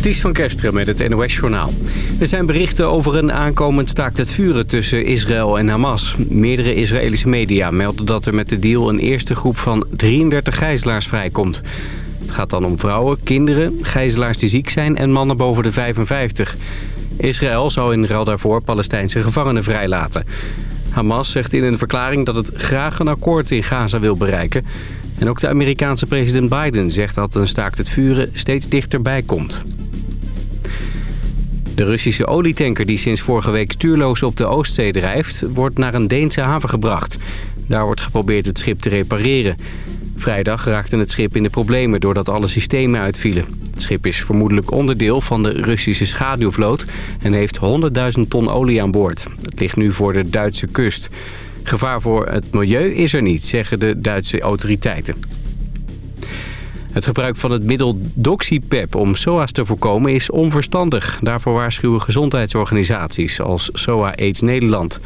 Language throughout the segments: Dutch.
Ties van Kesteren met het NOS-journaal. Er zijn berichten over een aankomend staakt het vuren tussen Israël en Hamas. Meerdere Israëlische media melden dat er met de deal een eerste groep van 33 gijzelaars vrijkomt. Het gaat dan om vrouwen, kinderen, gijzelaars die ziek zijn en mannen boven de 55. Israël zou in ruil daarvoor Palestijnse gevangenen vrijlaten. Hamas zegt in een verklaring dat het graag een akkoord in Gaza wil bereiken... En ook de Amerikaanse president Biden zegt dat een staakt het vuren steeds dichterbij komt. De Russische olietanker die sinds vorige week stuurloos op de Oostzee drijft... wordt naar een Deense haven gebracht. Daar wordt geprobeerd het schip te repareren. Vrijdag raakte het schip in de problemen doordat alle systemen uitvielen. Het schip is vermoedelijk onderdeel van de Russische schaduwvloot... en heeft 100.000 ton olie aan boord. Het ligt nu voor de Duitse kust. Gevaar voor het milieu is er niet, zeggen de Duitse autoriteiten. Het gebruik van het middel Doxypep om SOA's te voorkomen is onverstandig. Daarvoor waarschuwen gezondheidsorganisaties als SOA AIDS Nederland.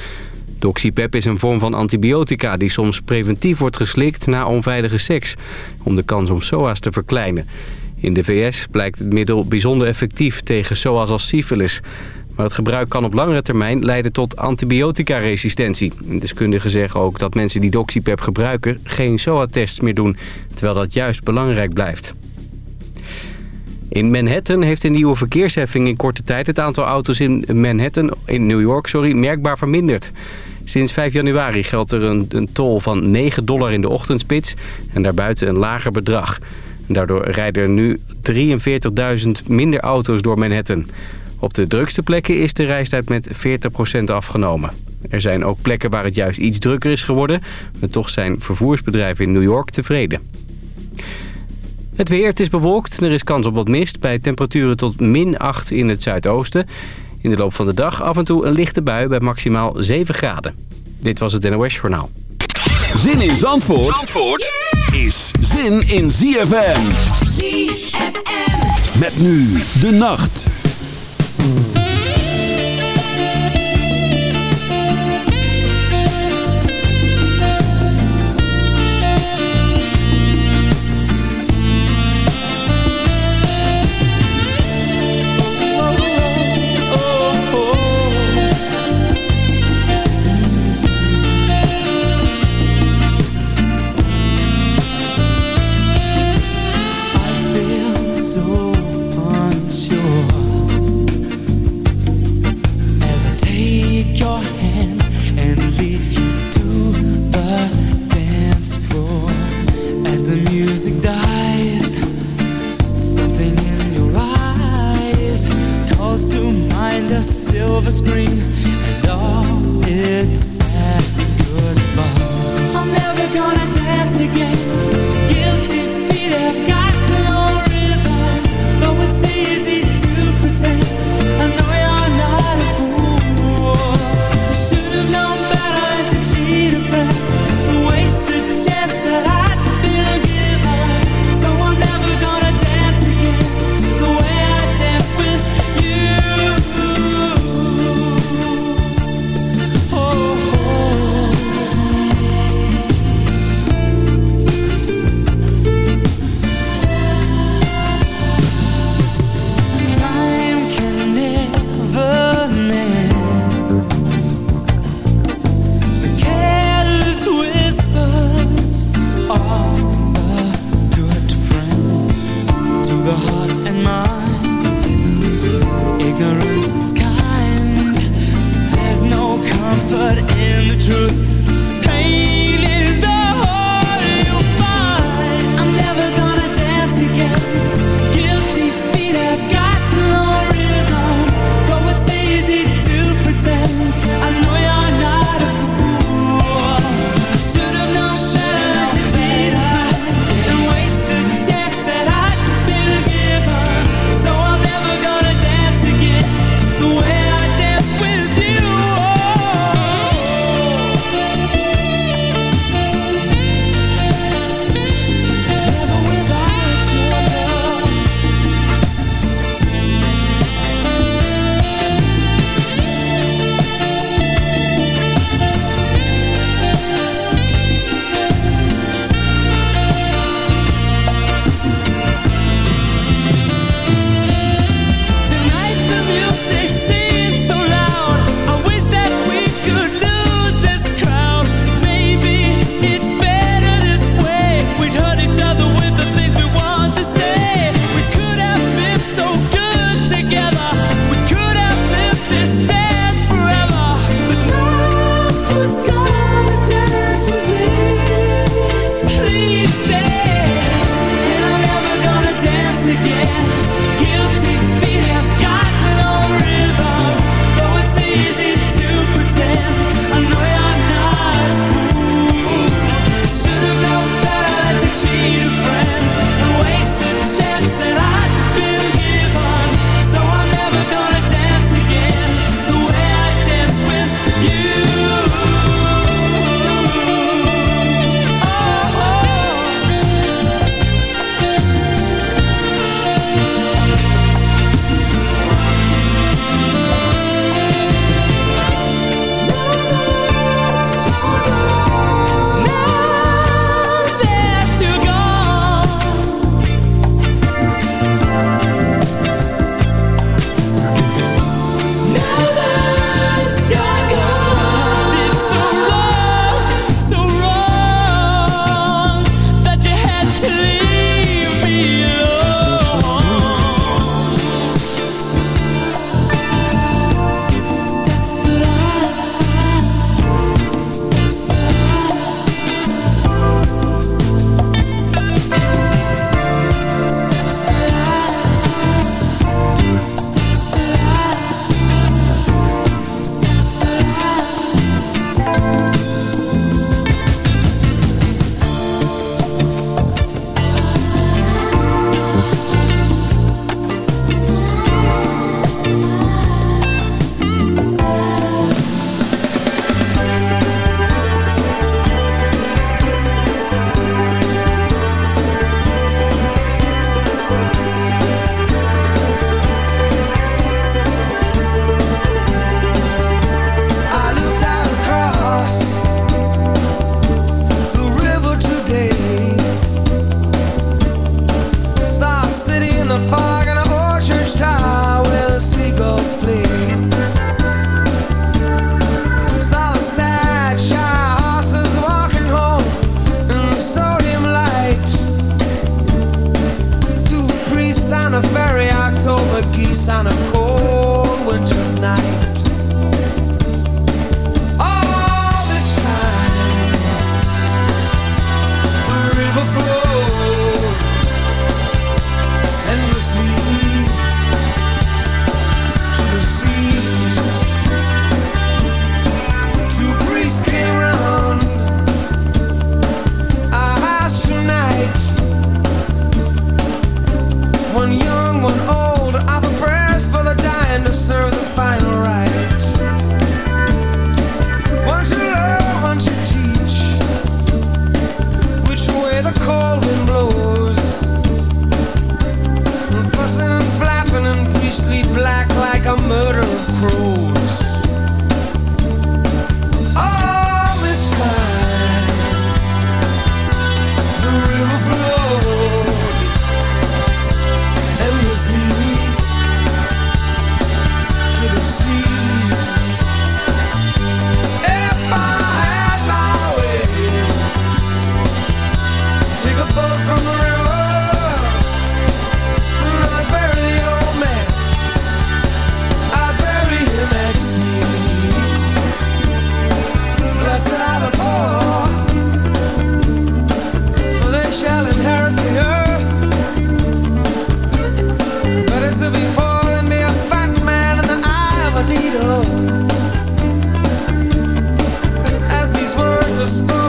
Doxypep is een vorm van antibiotica die soms preventief wordt geslikt na onveilige seks... om de kans om SOA's te verkleinen. In de VS blijkt het middel bijzonder effectief tegen SOA's als syfilis. Maar het gebruik kan op langere termijn leiden tot antibioticaresistentie. Deskundigen zeggen ook dat mensen die Doxypep gebruiken geen SOA-tests meer doen, terwijl dat juist belangrijk blijft. In Manhattan heeft een nieuwe verkeersheffing in korte tijd het aantal auto's in Manhattan, in New York, sorry, merkbaar verminderd. Sinds 5 januari geldt er een, een tol van 9 dollar in de ochtendspits en daarbuiten een lager bedrag. Daardoor rijden er nu 43.000 minder auto's door Manhattan. Op de drukste plekken is de reistijd met 40% afgenomen. Er zijn ook plekken waar het juist iets drukker is geworden. Maar toch zijn vervoersbedrijven in New York tevreden. Het weer, het is bewolkt. Er is kans op wat mist bij temperaturen tot min 8 in het zuidoosten. In de loop van de dag af en toe een lichte bui bij maximaal 7 graden. Dit was het NOS Journaal. Zin in Zandvoort, Zandvoort is zin in ZFM. ZFM. Met nu de nacht. Mm-hmm.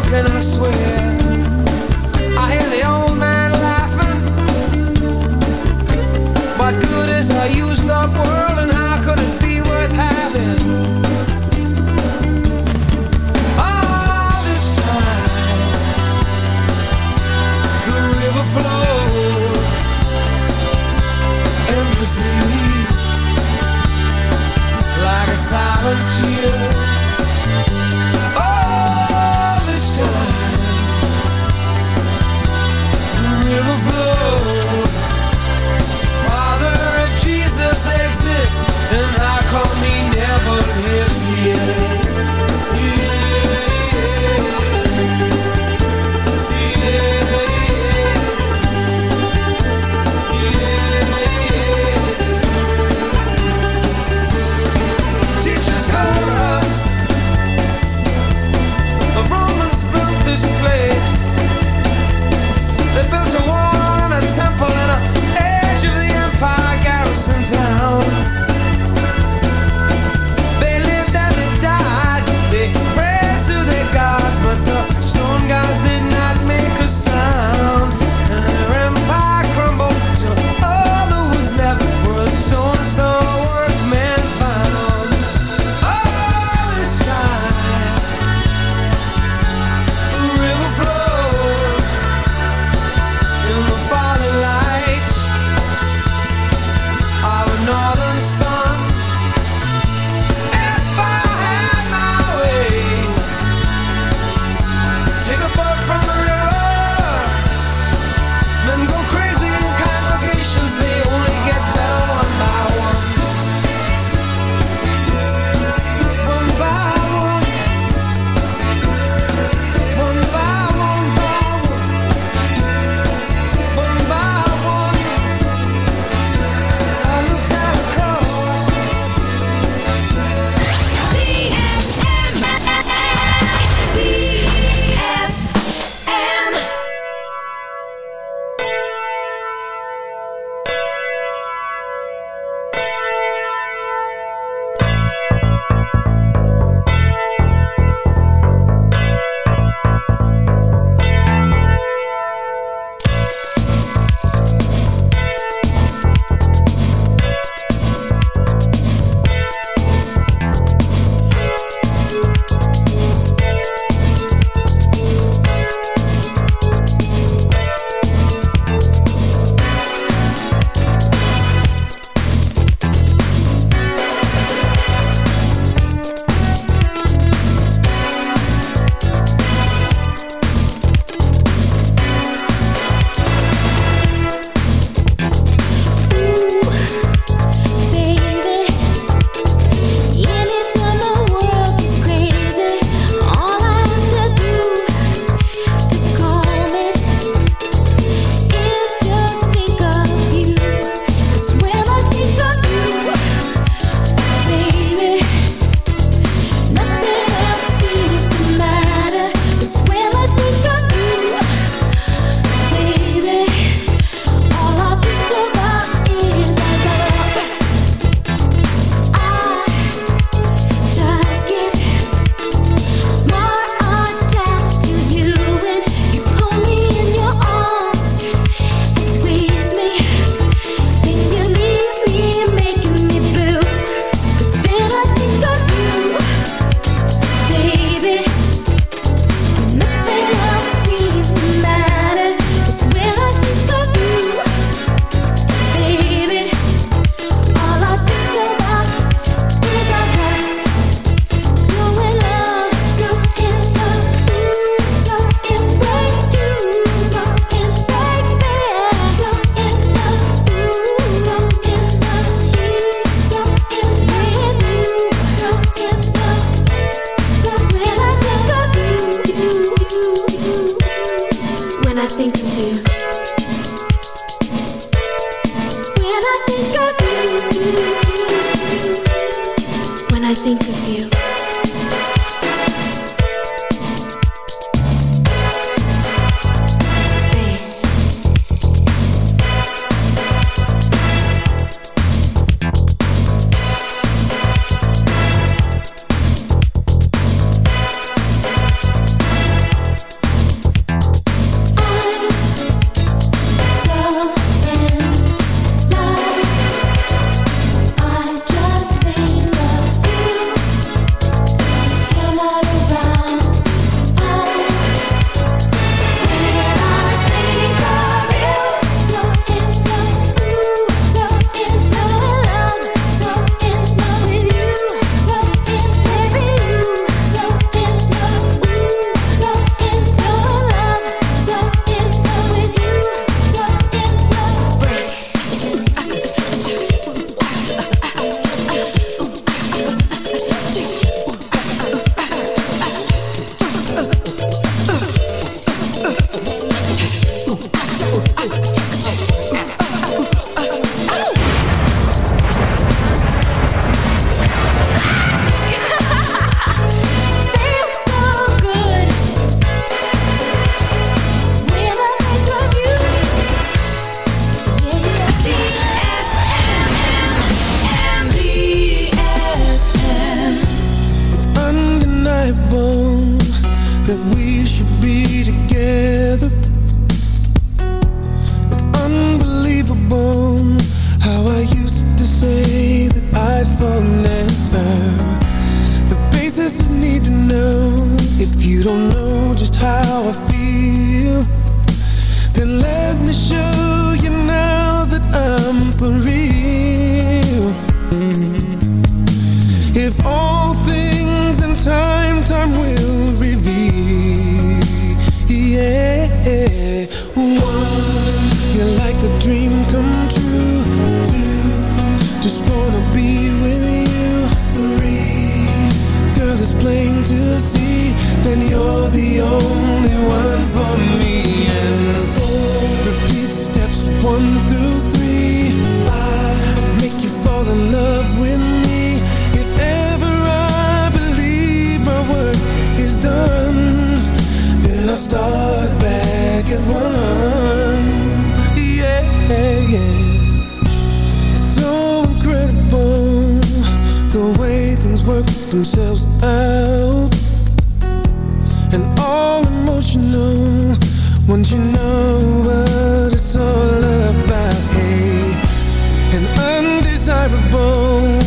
can I swear? and all emotional. Once you know what it's all about? Hey, undesirable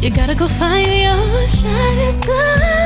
You gotta go find your shining star.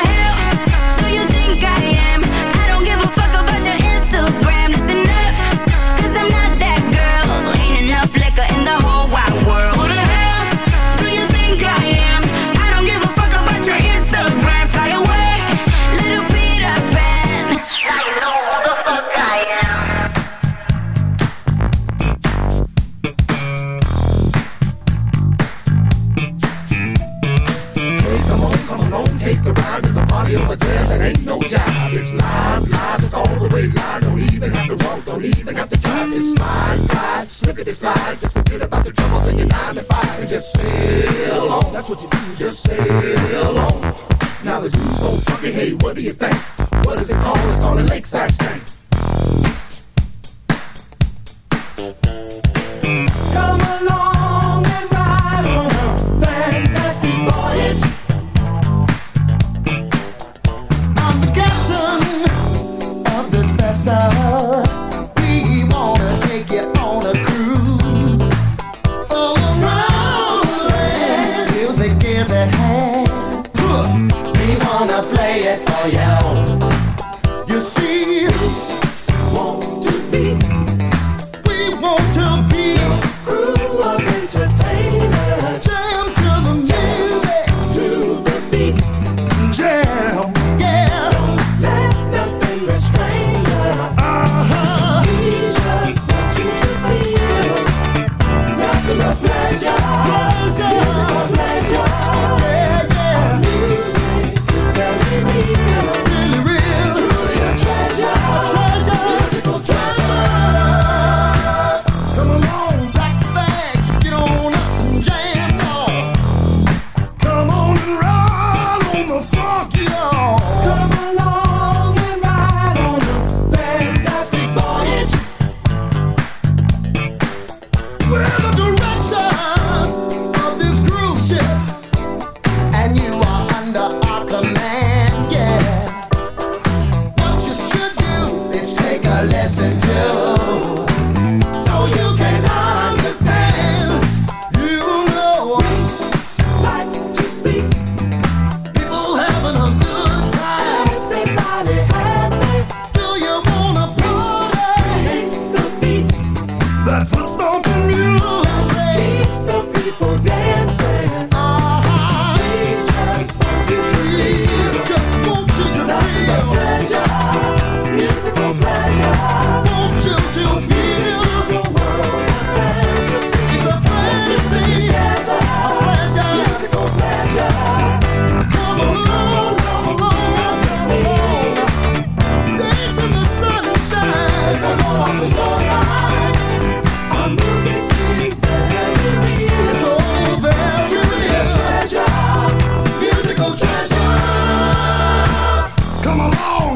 Just slide, slide, it's all the way line. Don't even have to walk, don't even have to drive. Just slide, slide, slippity slide. Just forget about the troubles and your nine to five and just sail on. That's what you do, just sail on. Now the dude's so funky, hey, what do you think? What is it called? It's called a lakeside stank. Come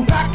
Back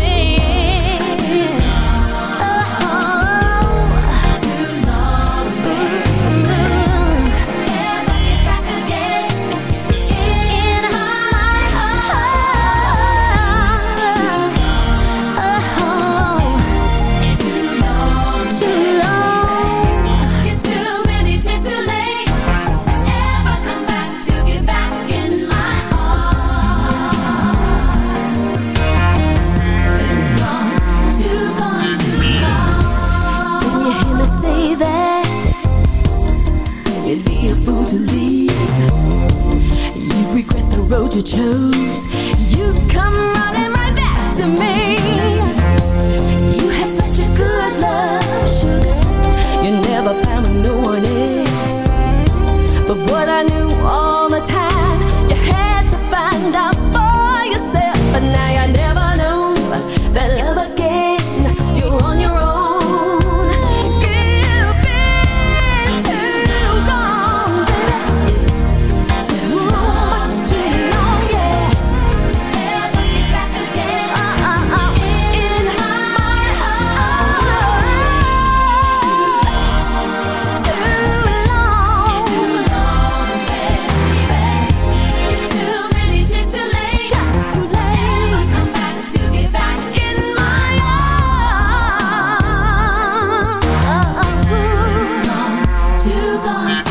road you chose. You come running. want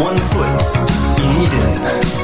one foot in Eden.